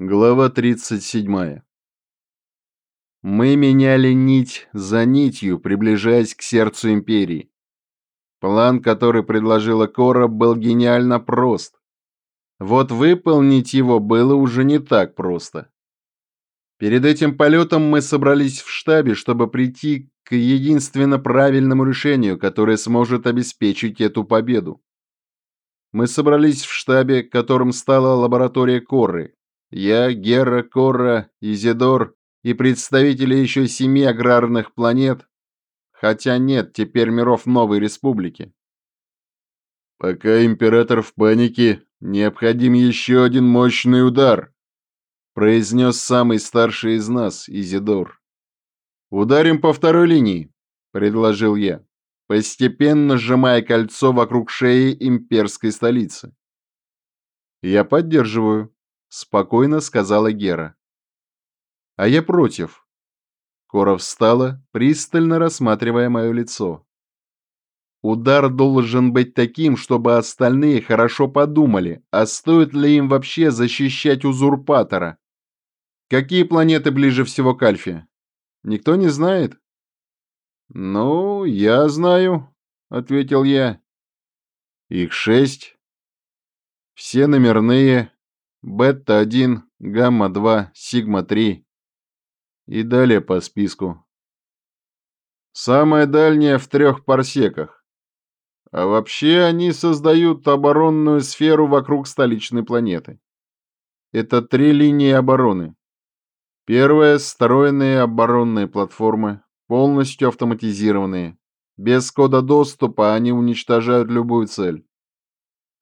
Глава 37. Мы меняли нить за нитью, приближаясь к сердцу империи. План, который предложила Кора, был гениально прост. Вот выполнить его было уже не так просто. Перед этим полетом мы собрались в штабе, чтобы прийти к единственно правильному решению, которое сможет обеспечить эту победу. Мы собрались в штабе, которым стала лаборатория Коры, я, Гера, Корра, Изидор и представители еще семи аграрных планет, хотя нет теперь миров новой республики. Пока император в панике, необходим еще один мощный удар, произнес самый старший из нас, Изидор. Ударим по второй линии, предложил я, постепенно сжимая кольцо вокруг шеи имперской столицы. Я поддерживаю, — спокойно сказала Гера. «А я против». Кора встала, пристально рассматривая мое лицо. Удар должен быть таким, чтобы остальные хорошо подумали, а стоит ли им вообще защищать узурпатора. Какие планеты ближе всего к Альфе? Никто не знает? Ну, я знаю, ответил я. Их шесть. Все номерные, бета-1, гамма-2, сигма-3 и далее по списку. Самая дальняя в трех парсеках. А вообще они создают оборонную сферу вокруг столичной планеты. Это три линии обороны. Первая – встроенные оборонные платформы, полностью автоматизированные. Без кода доступа они уничтожают любую цель.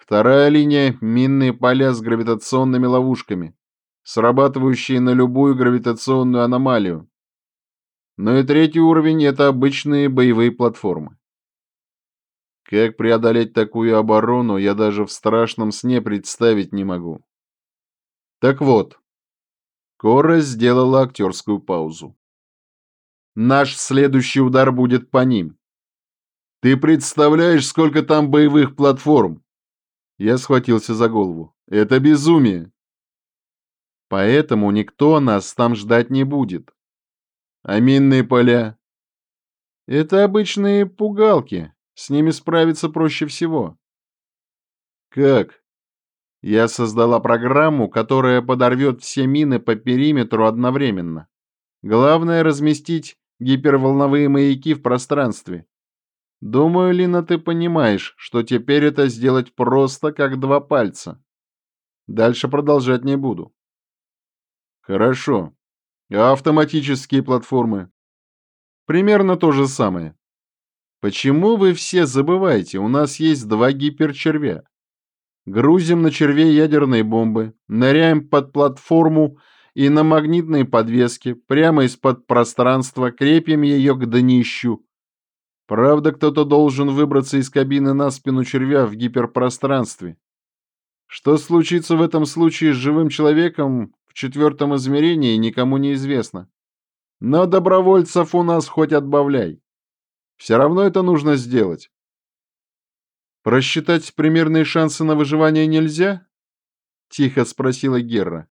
Вторая линия – минные поля с гравитационными ловушками, срабатывающие на любую гравитационную аномалию. Ну и третий уровень – это обычные боевые платформы. Как преодолеть такую оборону, я даже в страшном сне представить не могу. Так вот, Кора сделала актерскую паузу. Наш следующий удар будет по ним. Ты представляешь, сколько там боевых платформ? Я схватился за голову. «Это безумие!» «Поэтому никто нас там ждать не будет. А минные поля?» «Это обычные пугалки. С ними справиться проще всего». «Как?» Я создала программу, которая подорвет все мины по периметру одновременно. Главное разместить гиперволновые маяки в пространстве. Думаю, Лина, ты понимаешь, что теперь это сделать просто как два пальца. Дальше продолжать не буду. Хорошо. А автоматические платформы? Примерно то же самое. Почему вы все забываете, у нас есть два гиперчервя. Грузим на червей ядерные бомбы, ныряем под платформу и на магнитные подвески, прямо из-под пространства, крепим ее к днищу, Правда, кто-то должен выбраться из кабины на спину червя в гиперпространстве. Что случится в этом случае с живым человеком в четвертом измерении, никому не известно. Но добровольцев у нас хоть отбавляй. Все равно это нужно сделать. Просчитать примерные шансы на выживание нельзя? Тихо спросила Герра.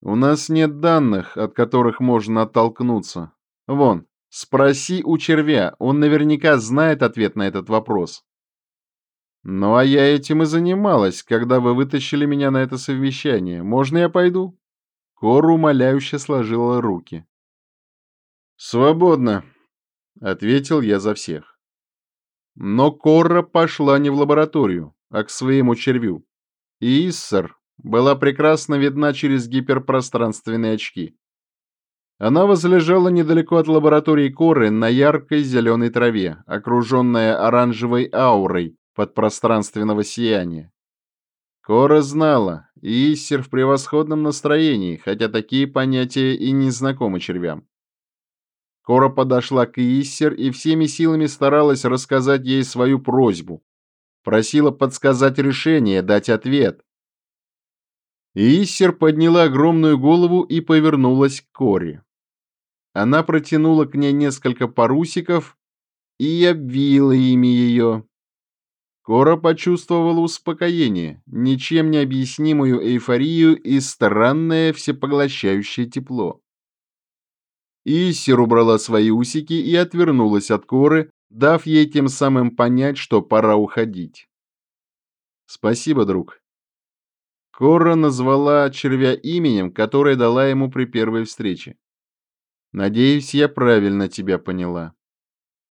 У нас нет данных, от которых можно оттолкнуться. Вон, Спроси у червя, он наверняка знает ответ на этот вопрос. Ну а я этим и занималась, когда вы вытащили меня на это совещание. Можно я пойду? Кора умоляюще сложила руки. «Свободно», — ответил я за всех. Но Корра пошла не в лабораторию, а к своему червю. И Иссер была прекрасно видна через гиперпространственные очки. Она возлежала недалеко от лаборатории Коры на яркой зеленой траве, окруженная оранжевой аурой подпространственного сияния. Кора знала, и Иссер в превосходном настроении, хотя такие понятия и не знакомы червям. Кора подошла к Иссер и всеми силами старалась рассказать ей свою просьбу. Просила подсказать решение, дать ответ. Иссер подняла огромную голову и повернулась к Коре. Она протянула к ней несколько парусиков и обвила ими ее. Кора почувствовала успокоение, ничем не объяснимую эйфорию и странное всепоглощающее тепло. Иссер убрала свои усики и отвернулась от Коры, дав ей тем самым понять, что пора уходить. «Спасибо, друг». Кора назвала червя именем, которое дала ему при первой встрече. «Надеюсь, я правильно тебя поняла».